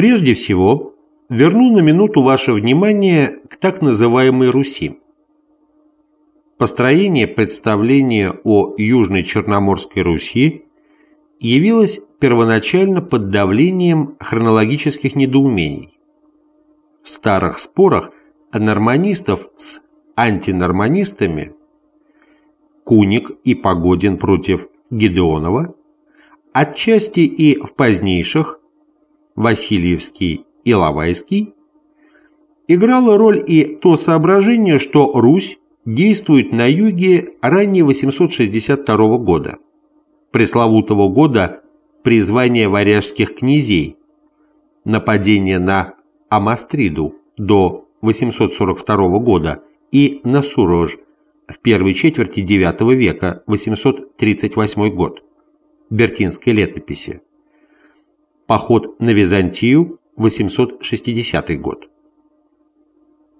Прежде всего, верну на минуту ваше внимание к так называемой Руси. Построение представления о Южной Черноморской Руси явилось первоначально под давлением хронологических недоумений. В старых спорах норманистов с антинорманистами Куник и Погодин против Гедеонова, отчасти и в позднейших Васильевский и Лавайский, играло роль и то соображение, что Русь действует на юге ранее 862 года, пресловутого года призвания варяжских князей, нападения на Амастриду до 842 года и на Сурож в первой четверти IX века, 838 год, Бертинской летописи. Поход на Византию, 860 год.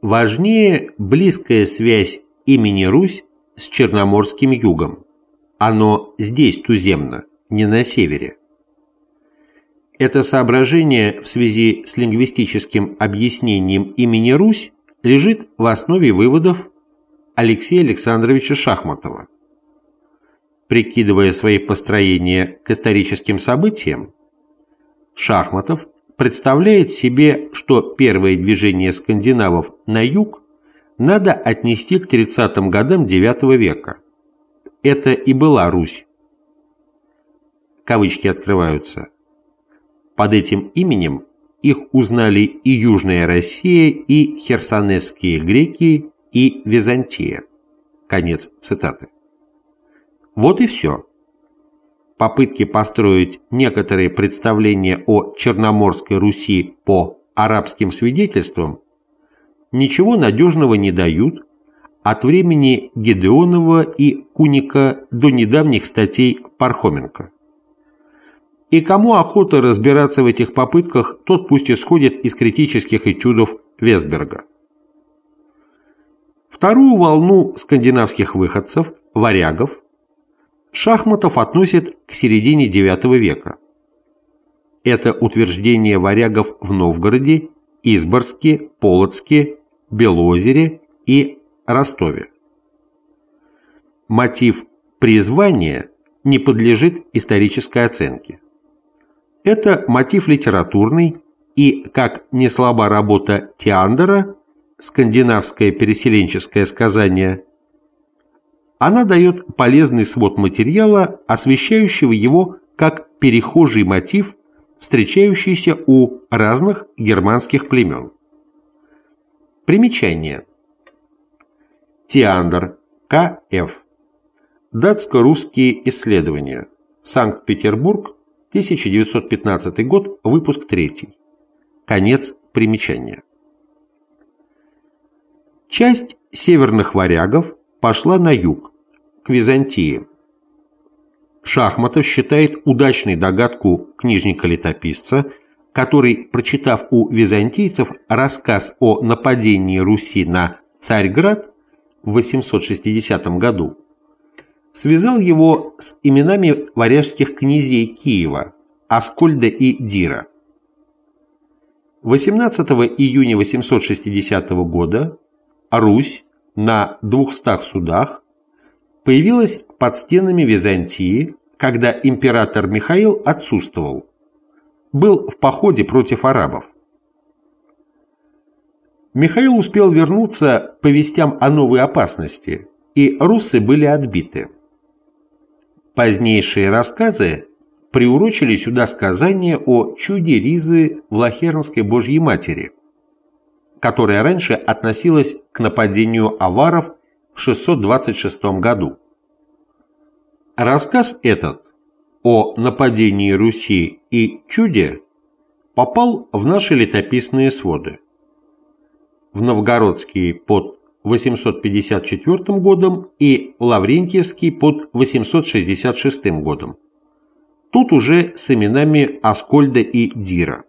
Важнее близкая связь имени Русь с Черноморским югом. Оно здесь туземно, не на севере. Это соображение в связи с лингвистическим объяснением имени Русь лежит в основе выводов Алексея Александровича Шахматова. Прикидывая свои построения к историческим событиям, Шахматов представляет себе, что первое движение скандинавов на юг надо отнести к 30-м годам IX века. Это и была Русь. Кавычки открываются. Под этим именем их узнали и Южная Россия, и херсонесские греки, и Византия. Конец цитаты. Вот и все. Попытки построить некоторые представления о Черноморской Руси по арабским свидетельствам ничего надежного не дают от времени Гедеонова и Куника до недавних статей Пархоменко. И кому охота разбираться в этих попытках, тот пусть исходит из критических этюдов Вестберга. Вторую волну скандинавских выходцев, варягов, Шахматов относит к середине IX века. Это утверждение варягов в Новгороде, Изборске, Полоцке, Белозере и Ростове. Мотив призвания не подлежит исторической оценке. Это мотив литературный и, как не слаба работа Тиандера, скандинавское переселенческое сказание, она дает полезный свод материала, освещающего его как перехожий мотив, встречающийся у разных германских племен. Примечание. Тиандр, К.Ф. Датско-русские исследования. Санкт-Петербург, 1915 год, выпуск 3. Конец примечания. Часть северных варягов пошла на юг, к Византии. Шахматов считает удачной догадку книжника-летописца, который, прочитав у византийцев рассказ о нападении Руси на Царьград в 860 году, связал его с именами варяжских князей Киева Аскольда и Дира. 18 июня 860 года Русь на 200 судах появилась под стенами Византии, когда император Михаил отсутствовал, был в походе против арабов. Михаил успел вернуться по вестям о новой опасности, и руссы были отбиты. Позднейшие рассказы приурочили сюда сказание о чуде Ризы в Лахернской Божьей Матери, которая раньше относилась к нападению аваров в 626 году. Рассказ этот о нападении Руси и чуде попал в наши летописные своды. В Новгородский под 854 годом и Лаврентьевский под 866 годом. Тут уже с именами Аскольда и Дира.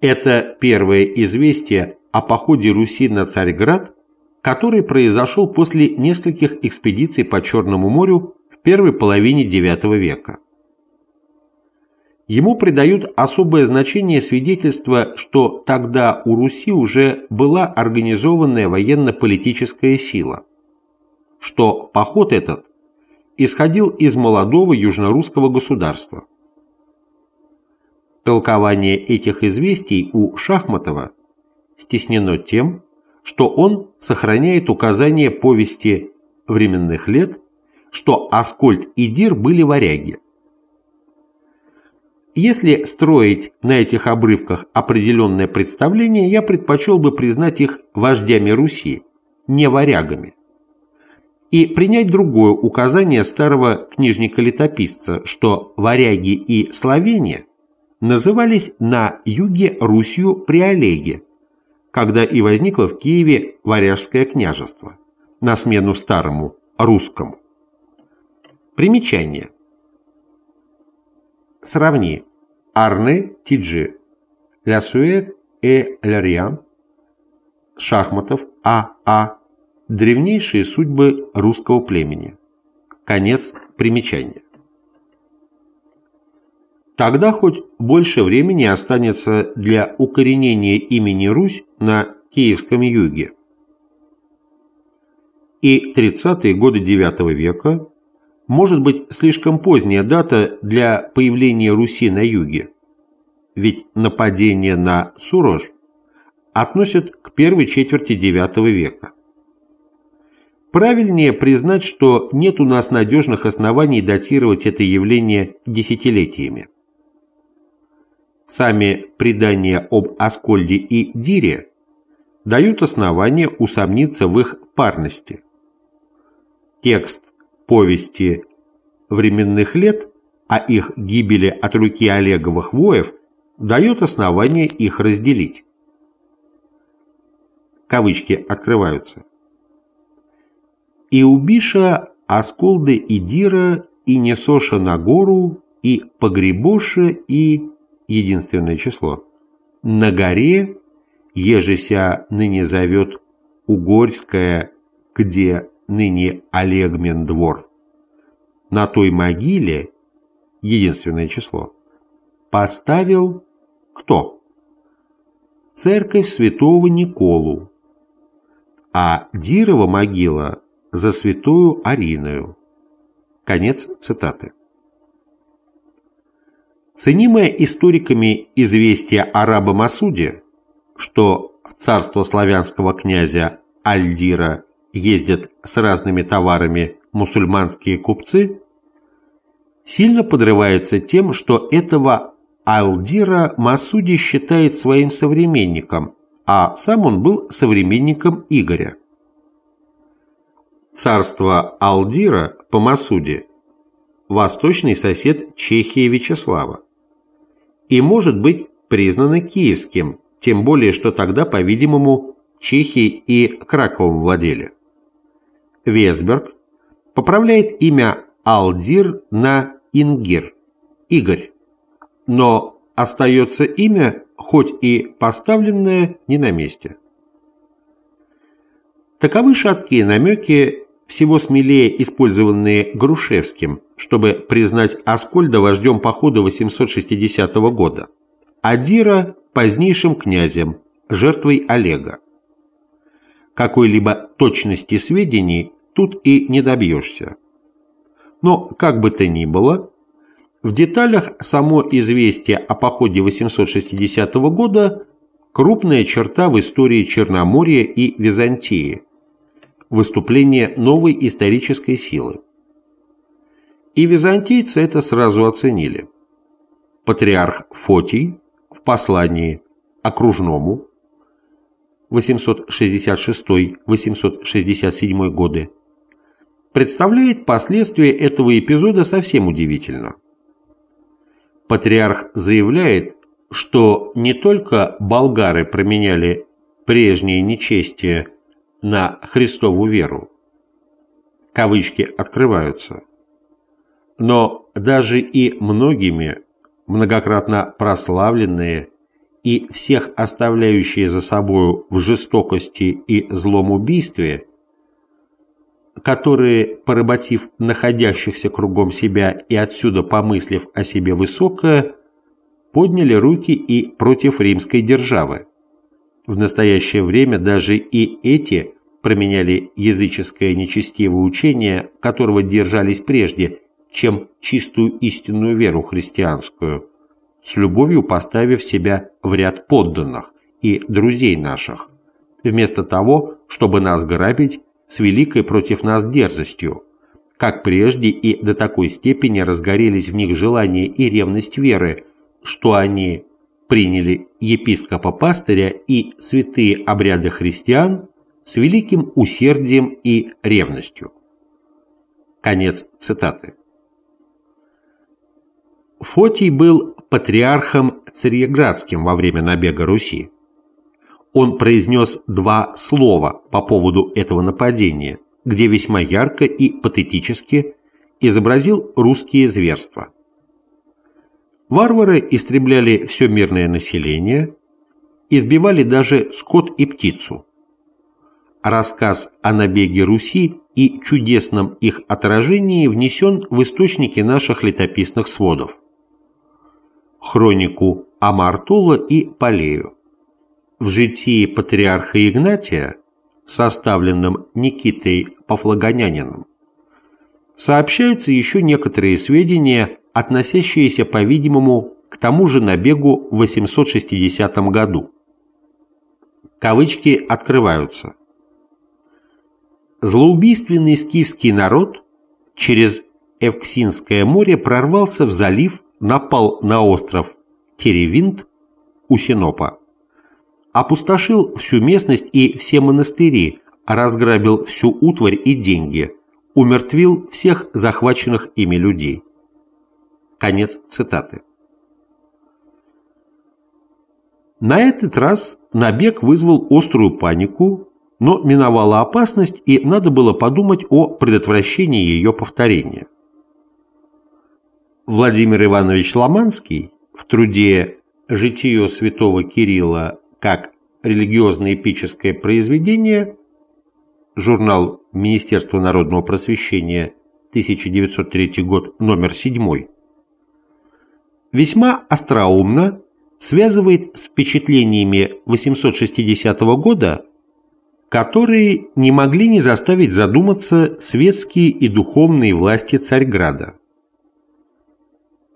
Это первое известие о походе Руси на Царьград, который произошел после нескольких экспедиций по Черному морю в первой половине IX века. ему придают особое значение свидетельства, что тогда у Руси уже была организованная военно-политическая сила, что поход этот исходил из молодого южнорусского государства. Толкование этих известий у Шахматова стеснено тем, что он сохраняет указание повести временных лет, что Аскольд и Дир были варяги. Если строить на этих обрывках определенное представление, я предпочел бы признать их вождями Руси, не варягами. И принять другое указание старого книжника-летописца, что варяги и словения назывались на юге Русью при Олеге, когда и возникло в Киеве Варяжское княжество, на смену старому русскому. Примечание. Сравни. Арне Тиджи. Ля Суэт и Лярьян. Шахматов А. А. Древнейшие судьбы русского племени. Конец примечания. Тогда хоть больше времени останется для укоренения имени Русь на Киевском юге. И 30-е годы IX века может быть слишком поздняя дата для появления Руси на юге, ведь нападение на Сурож относят к первой четверти IX века. Правильнее признать, что нет у нас надежных оснований датировать это явление десятилетиями. Сами предания об Аскольде и Дире дают основания усомниться в их парности. Текст повести временных лет о их гибели от руки Олеговых воев дает основание их разделить. Кавычки открываются. «И убиша Асколды и Дира, и несоша на гору, и погребоша, и единственное число. На горе, ежеся ныне зовет Угорская, где ныне Олегмен двор. На той могиле, единственное число, поставил кто? Церковь святого Николу, а Дирова могила за святую Ариною. Конец цитаты. Ценимое историками известие о раба Масуде, что в царство славянского князя Альдира ездят с разными товарами мусульманские купцы, сильно подрывается тем, что этого Альдира Масуди считает своим современником, а сам он был современником Игоря. Царство Алдира по Масуде восточный сосед Чехии Вячеслава, и может быть признано киевским, тем более что тогда, по-видимому, Чехии и Краковом владели. Вестберг поправляет имя Алдир на Ингир, Игорь, но остается имя, хоть и поставленное не на месте. Таковы шаткие намеки всего смелее использованные Грушевским, чтобы признать Аскольда вождем похода 860 года, а Дира – позднейшим князем, жертвой Олега. Какой-либо точности сведений тут и не добьешься. Но, как бы то ни было, в деталях само известие о походе 860 года – крупная черта в истории Черноморья и Византии – выступление новой исторической силы. И византийцы это сразу оценили. Патриарх Фотий в послании окружному 866-867 годы представляет последствия этого эпизода совсем удивительно. Патриарх заявляет, что не только болгары променяли прежнее нечестие на Христову веру. Кавычки открываются. Но даже и многими, многократно прославленные и всех оставляющие за собою в жестокости и злом убийстве, которые, поработив находящихся кругом себя и отсюда помыслив о себе высокое, подняли руки и против римской державы. В настоящее время даже и эти променяли языческое нечестивое учение, которого держались прежде, чем чистую истинную веру христианскую, с любовью поставив себя в ряд подданных и друзей наших, вместо того, чтобы нас грабить с великой против нас дерзостью, как прежде и до такой степени разгорелись в них желание и ревность веры, что они приняли епископа-пастыря и святые обряды христиан с великим усердием и ревностью. Конец цитаты. Фотий был патриархом Царьеградским во время набега Руси. Он произнес два слова по поводу этого нападения – где весьма ярко и патетически изобразил русские зверства. Варвары истребляли все мирное население, избивали даже скот и птицу. Рассказ о набеге Руси и чудесном их отражении внесен в источники наших летописных сводов. Хронику о Мартула и Полею. В житии патриарха Игнатия составленном Никитой Пафлагонянином, сообщаются еще некоторые сведения, относящиеся, по-видимому, к тому же набегу в 860 году. Кавычки открываются. Злоубийственный скифский народ через Эвксинское море прорвался в залив, напал на остров Теревинт у Синопа опустошил всю местность и все монастыри, разграбил всю утварь и деньги, умертвил всех захваченных ими людей. Конец цитаты. На этот раз набег вызвал острую панику, но миновала опасность и надо было подумать о предотвращении ее повторения. Владимир Иванович Ломанский в труде «Житие святого Кирилла как религиозно-эпическое произведение, журнал Министерства народного просвещения, 1903 год, номер 7, весьма остроумно связывает с впечатлениями 860 года, которые не могли не заставить задуматься светские и духовные власти Царьграда.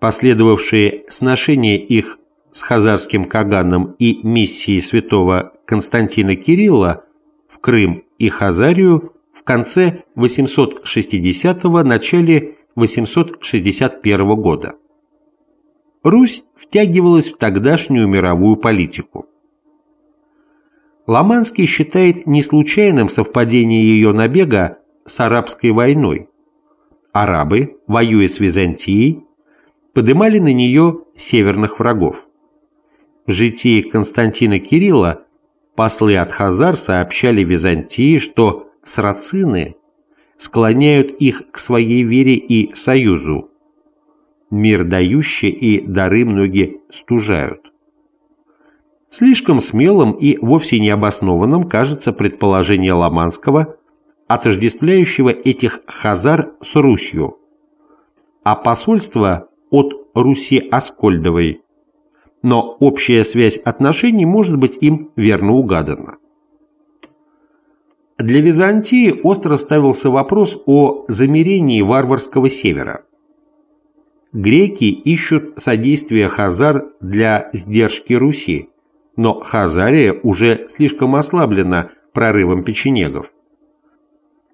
Последовавшие сношения их с хазарским Каганом и миссией святого Константина Кирилла в Крым и Хазарию в конце 860-го, начале 861 года. Русь втягивалась в тогдашнюю мировую политику. Ломанский считает не случайным совпадение ее набега с арабской войной. Арабы, воюя с Византией, подымали на нее северных врагов. В житии Константина Кирилла послы от Хазар сообщали Византии, что срацины склоняют их к своей вере и союзу. Мир дающий и дары многие стужают. Слишком смелым и вовсе необоснованным кажется предположение Ломанского, отождествляющего этих хазар с Русью, а посольство от Руси Аскольдовой но общая связь отношений может быть им верно угадана. Для Византии остро ставился вопрос о замерении варварского севера. Греки ищут содействия Хазар для сдержки Руси, но Хазария уже слишком ослаблена прорывом печенегов.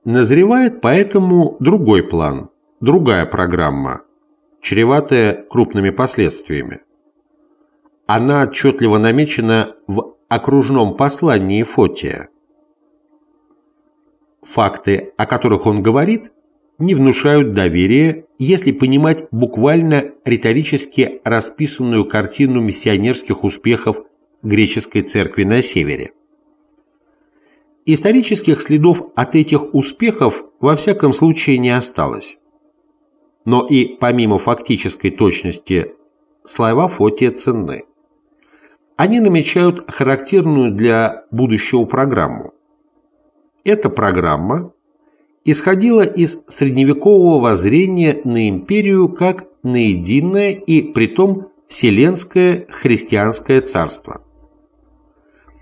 Назревает поэтому другой план, другая программа, чреватая крупными последствиями она отчетливо намечена в окружном послании Фотия. Факты, о которых он говорит, не внушают доверия, если понимать буквально риторически расписанную картину миссионерских успехов греческой церкви на севере. Исторических следов от этих успехов во всяком случае не осталось. Но и помимо фактической точности слова Фотия ценны они намечают характерную для будущего программу. Эта программа исходила из средневекового воззрения на империю как на единое и притом Вселенское христианское царство.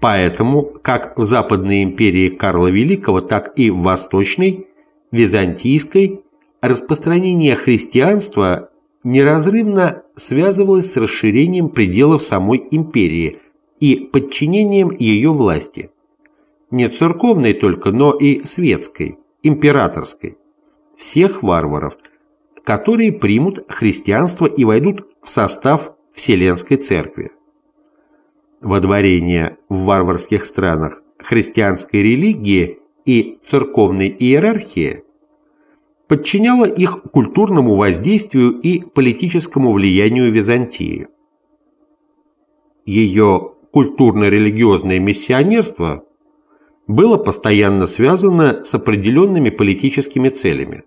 Поэтому как в Западной империи Карла Великого, так и в Восточной, Византийской, распространение христианства неразрывно связывалось с расширением пределов самой империи и подчинением ее власти. Не церковной только, но и светской, императорской. Всех варваров, которые примут христианство и войдут в состав Вселенской Церкви. Водворение в варварских странах христианской религии и церковной иерархии подчиняло их культурному воздействию и политическому влиянию Византии. Ее культурно-религиозное миссионерство было постоянно связано с определенными политическими целями.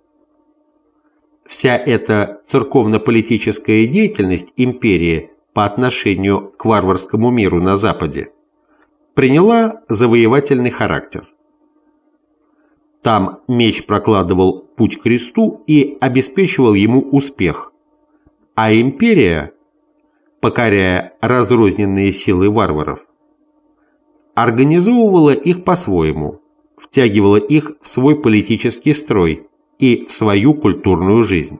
Вся эта церковно-политическая деятельность империи по отношению к варварскому миру на Западе приняла завоевательный характер. Там меч прокладывал путь к кресту и обеспечивал ему успех, а империя, покоряя разрозненные силы варваров, организовывала их по-своему, втягивала их в свой политический строй и в свою культурную жизнь.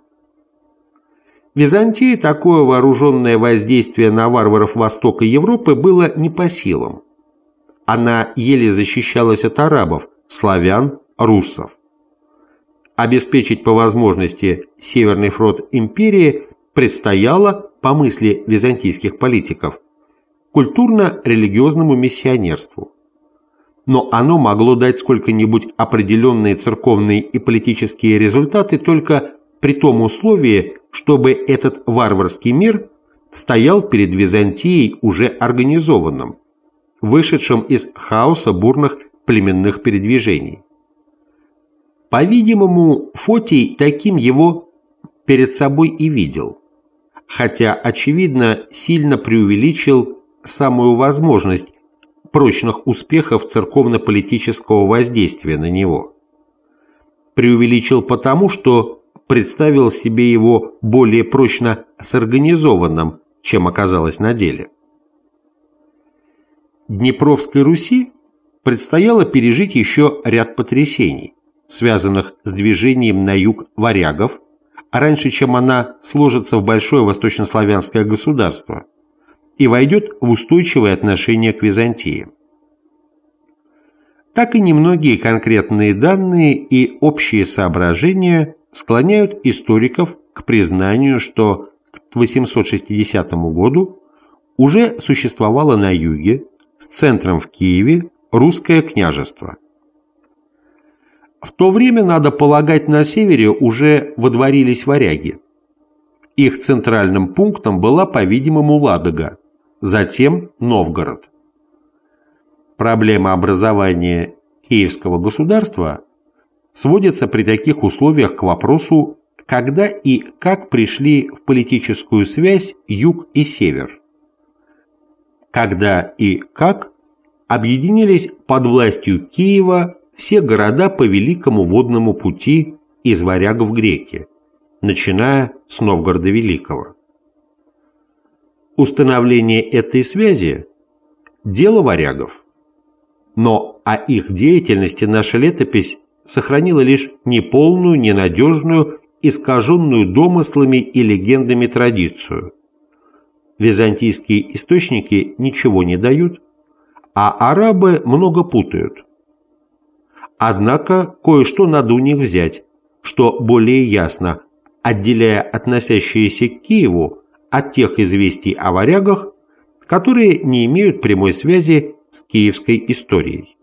Византии такое вооруженное воздействие на варваров Востока Европы было не по силам. Она еле защищалась от арабов, славян, руссов. Обеспечить по возможности Северный фронт империи предстояло, по мысли византийских политиков, культурно-религиозному миссионерству. Но оно могло дать сколько-нибудь определенные церковные и политические результаты только при том условии, чтобы этот варварский мир стоял перед Византией уже организованным, вышедшим из хаоса бурных племенных передвижений. По-видимому, Фотий таким его перед собой и видел, хотя, очевидно, сильно преувеличил самую возможность прочных успехов церковно-политического воздействия на него. Преувеличил потому, что представил себе его более прочно сорганизованным, чем оказалось на деле. Днепровской Руси предстояло пережить еще ряд потрясений, связанных с движением на юг варягов, а раньше, чем она сложится в большое восточнославянское государство – и войдет в устойчивые отношения к Византии. Так и немногие конкретные данные и общие соображения склоняют историков к признанию, что к 860 году уже существовало на юге, с центром в Киеве, русское княжество. В то время, надо полагать, на севере уже водворились варяги. Их центральным пунктом была, по-видимому, Ладога, затем Новгород. Проблема образования Киевского государства сводится при таких условиях к вопросу, когда и как пришли в политическую связь юг и север. Когда и как объединились под властью Киева все города по Великому водному пути из варягов греки, начиная с Новгорода Великого. Установление этой связи – дело варягов. Но о их деятельности наша летопись сохранила лишь неполную, ненадежную, искаженную домыслами и легендами традицию. Византийские источники ничего не дают, а арабы много путают. Однако кое-что надо у них взять, что более ясно, отделяя относящиеся к Киеву от тех известий о варягах, которые не имеют прямой связи с киевской историей.